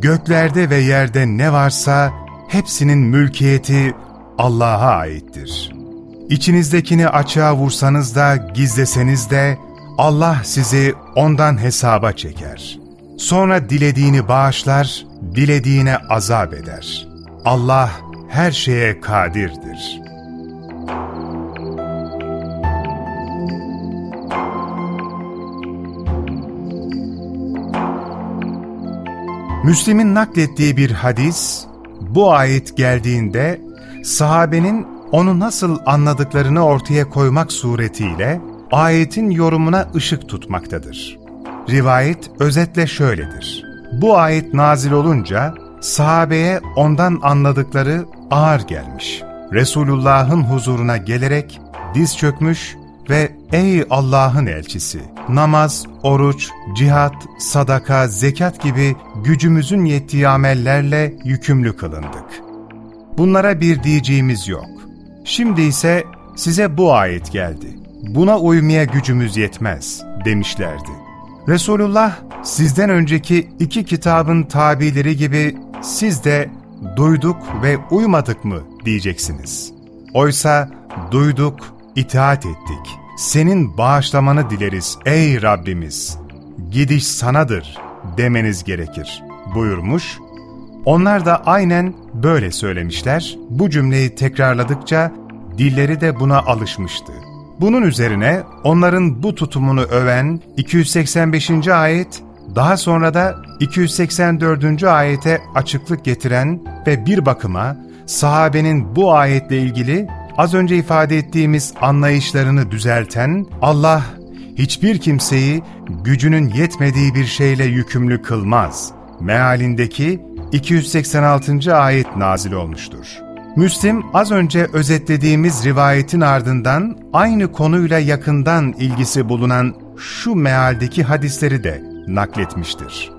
Göklerde ve yerde ne varsa hepsinin mülkiyeti Allah'a aittir. İçinizdekini açığa vursanız da gizleseniz de Allah sizi ondan hesaba çeker. Sonra dilediğini bağışlar, dilediğine azap eder. Allah her şeye kadirdir. Müslim'in naklettiği bir hadis, bu ayet geldiğinde sahabenin onu nasıl anladıklarını ortaya koymak suretiyle ayetin yorumuna ışık tutmaktadır. Rivayet özetle şöyledir. Bu ayet nazil olunca sahabeye ondan anladıkları ağır gelmiş. Resulullah'ın huzuruna gelerek diz çökmüş ve ''Ey Allah'ın elçisi, namaz, oruç, cihat, sadaka, zekat gibi gücümüzün yettiği amellerle yükümlü kılındık. Bunlara bir diyeceğimiz yok. Şimdi ise size bu ayet geldi. Buna uymaya gücümüz yetmez demişlerdi. Resulullah sizden önceki iki kitabın tabileri gibi siz de duyduk ve uymadık mı diyeceksiniz. Oysa duyduk, itaat ettik. Senin bağışlamanı dileriz ey Rabbimiz. Gidiş sanadır demeniz gerekir buyurmuş. Onlar da aynen böyle söylemişler. Bu cümleyi tekrarladıkça dilleri de buna alışmıştı. Bunun üzerine onların bu tutumunu öven 285. ayet, daha sonra da 284. ayete açıklık getiren ve bir bakıma sahabenin bu ayetle ilgili az önce ifade ettiğimiz anlayışlarını düzelten Allah hiçbir kimseyi gücünün yetmediği bir şeyle yükümlü kılmaz. Mealindeki 286. ayet nazil olmuştur. Müslim az önce özetlediğimiz rivayetin ardından aynı konuyla yakından ilgisi bulunan şu mealdeki hadisleri de nakletmiştir.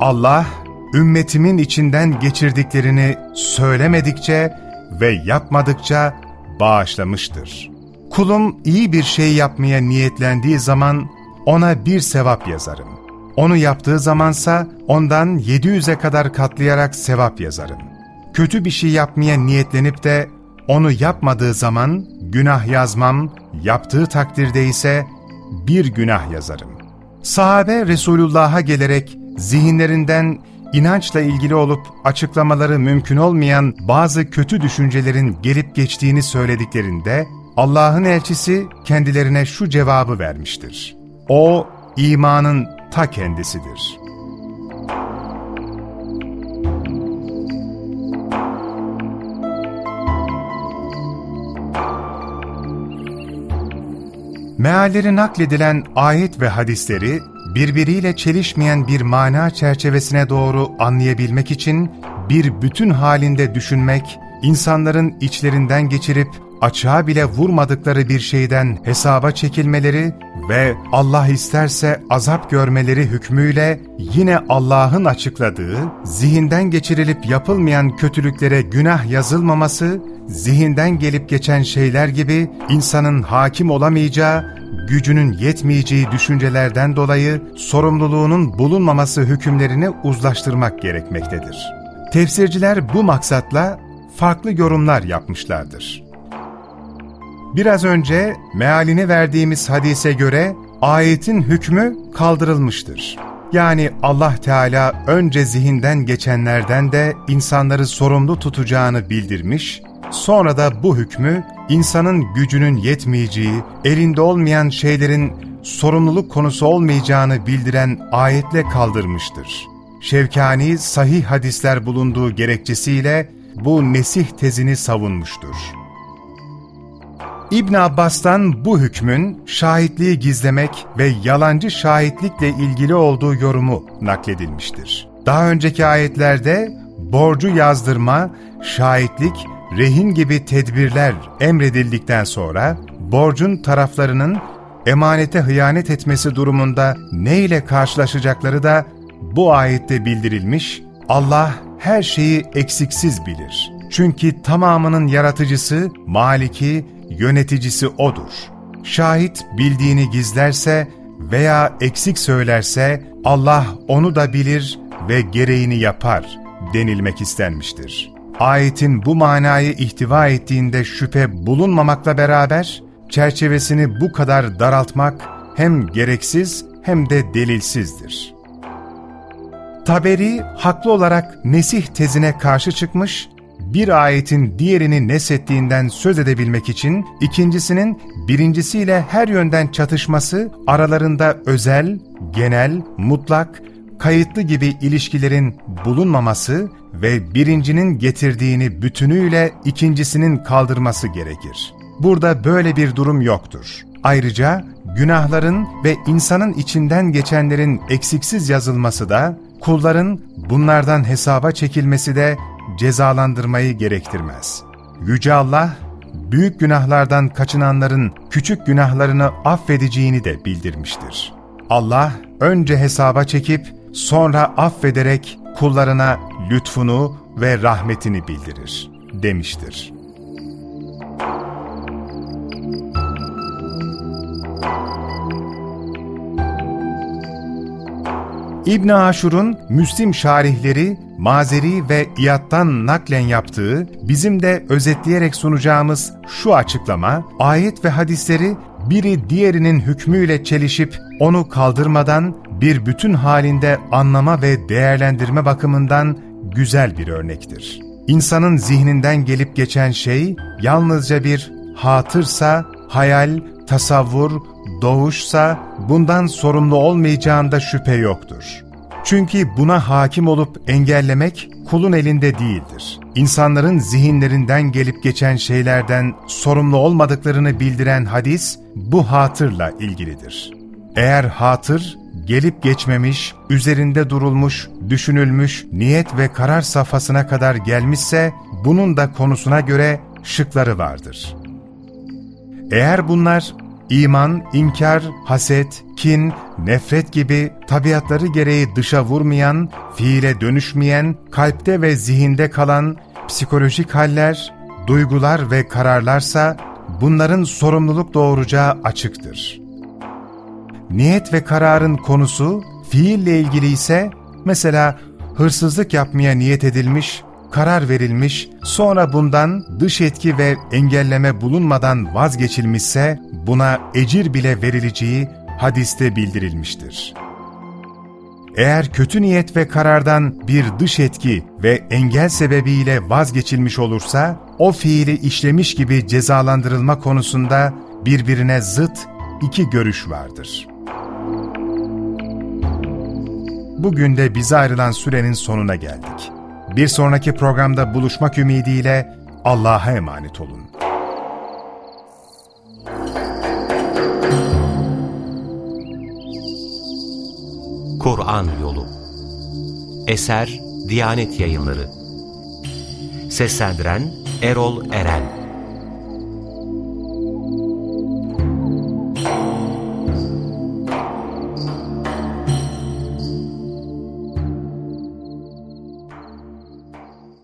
Allah, ümmetimin içinden geçirdiklerini söylemedikçe ve yapmadıkça bağışlamıştır. Kulum iyi bir şey yapmaya niyetlendiği zaman ona bir sevap yazarım. Onu yaptığı zamansa ondan 700'e kadar katlayarak sevap yazarım. Kötü bir şey yapmaya niyetlenip de onu yapmadığı zaman günah yazmam, yaptığı takdirde ise bir günah yazarım. Sahabe Resulullah'a gelerek zihinlerinden inançla ilgili olup açıklamaları mümkün olmayan bazı kötü düşüncelerin gelip geçtiğini söylediklerinde Allah'ın elçisi kendilerine şu cevabı vermiştir. O, imanın ta kendisidir. Mealleri nakledilen ayet ve hadisleri birbiriyle çelişmeyen bir mana çerçevesine doğru anlayabilmek için bir bütün halinde düşünmek, insanların içlerinden geçirip açığa bile vurmadıkları bir şeyden hesaba çekilmeleri ve Allah isterse azap görmeleri hükmüyle yine Allah'ın açıkladığı, zihinden geçirilip yapılmayan kötülüklere günah yazılmaması, zihinden gelip geçen şeyler gibi insanın hakim olamayacağı, gücünün yetmeyeceği düşüncelerden dolayı sorumluluğunun bulunmaması hükümlerini uzlaştırmak gerekmektedir. Tefsirciler bu maksatla farklı yorumlar yapmışlardır. Biraz önce mealini verdiğimiz hadise göre ayetin hükmü kaldırılmıştır. Yani Allah Teala önce zihinden geçenlerden de insanları sorumlu tutacağını bildirmiş, sonra da bu hükmü insanın gücünün yetmeyeceği, elinde olmayan şeylerin sorumluluk konusu olmayacağını bildiren ayetle kaldırmıştır. Şevkani sahih hadisler bulunduğu gerekçesiyle bu nesih tezini savunmuştur. İbn Abbas'tan bu hükmün şahitliği gizlemek ve yalancı şahitlikle ilgili olduğu yorumu nakledilmiştir. Daha önceki ayetlerde borcu yazdırma, şahitlik, rehin gibi tedbirler emredildikten sonra borcun taraflarının emanete hıyanet etmesi durumunda ne ile karşılaşacakları da bu ayette bildirilmiş, Allah her şeyi eksiksiz bilir. Çünkü tamamının yaratıcısı, maliki, yöneticisi O'dur. Şahit bildiğini gizlerse veya eksik söylerse Allah onu da bilir ve gereğini yapar denilmek istenmiştir. Ayetin bu manayı ihtiva ettiğinde şüphe bulunmamakla beraber, çerçevesini bu kadar daraltmak hem gereksiz hem de delilsizdir. Taberi haklı olarak Nesih tezine karşı çıkmış, bir ayetin diğerini nesettiğinden söz edebilmek için ikincisinin birincisiyle her yönden çatışması, aralarında özel, genel, mutlak, kayıtlı gibi ilişkilerin bulunmaması ve birincinin getirdiğini bütünüyle ikincisinin kaldırması gerekir. Burada böyle bir durum yoktur. Ayrıca günahların ve insanın içinden geçenlerin eksiksiz yazılması da, kulların bunlardan hesaba çekilmesi de cezalandırmayı gerektirmez. Yüce Allah, büyük günahlardan kaçınanların küçük günahlarını affedeceğini de bildirmiştir. Allah önce hesaba çekip sonra affederek kullarına lütfunu ve rahmetini bildirir demiştir. İbn Aşur'un Müslim şarihleri Mazeri ve İyad'dan naklen yaptığı, bizim de özetleyerek sunacağımız şu açıklama, ayet ve hadisleri biri diğerinin hükmüyle çelişip onu kaldırmadan bir bütün halinde anlama ve değerlendirme bakımından güzel bir örnektir. İnsanın zihninden gelip geçen şey yalnızca bir hatırsa, hayal, tasavvur, doğuşsa bundan sorumlu olmayacağında şüphe yoktur. Çünkü buna hakim olup engellemek kulun elinde değildir. İnsanların zihinlerinden gelip geçen şeylerden sorumlu olmadıklarını bildiren hadis bu hatırla ilgilidir. Eğer hatır gelip geçmemiş, üzerinde durulmuş, düşünülmüş, niyet ve karar safhasına kadar gelmişse bunun da konusuna göre şıkları vardır. Eğer bunlar İman, inkar, haset, kin, nefret gibi tabiatları gereği dışa vurmayan, fiile dönüşmeyen, kalpte ve zihinde kalan psikolojik haller, duygular ve kararlarsa bunların sorumluluk doğuracağı açıktır. Niyet ve kararın konusu fiille ilgili ise mesela hırsızlık yapmaya niyet edilmiş karar verilmiş, sonra bundan dış etki ve engelleme bulunmadan vazgeçilmişse buna ecir bile verileceği hadiste bildirilmiştir. Eğer kötü niyet ve karardan bir dış etki ve engel sebebiyle vazgeçilmiş olursa, o fiili işlemiş gibi cezalandırılma konusunda birbirine zıt iki görüş vardır. Bugün de bize ayrılan sürenin sonuna geldik. Bir sonraki programda buluşmak ümidiyle Allah'a emanet olun. Kur'an Yolu Eser Diyanet Yayınları Seslendiren Erol Eren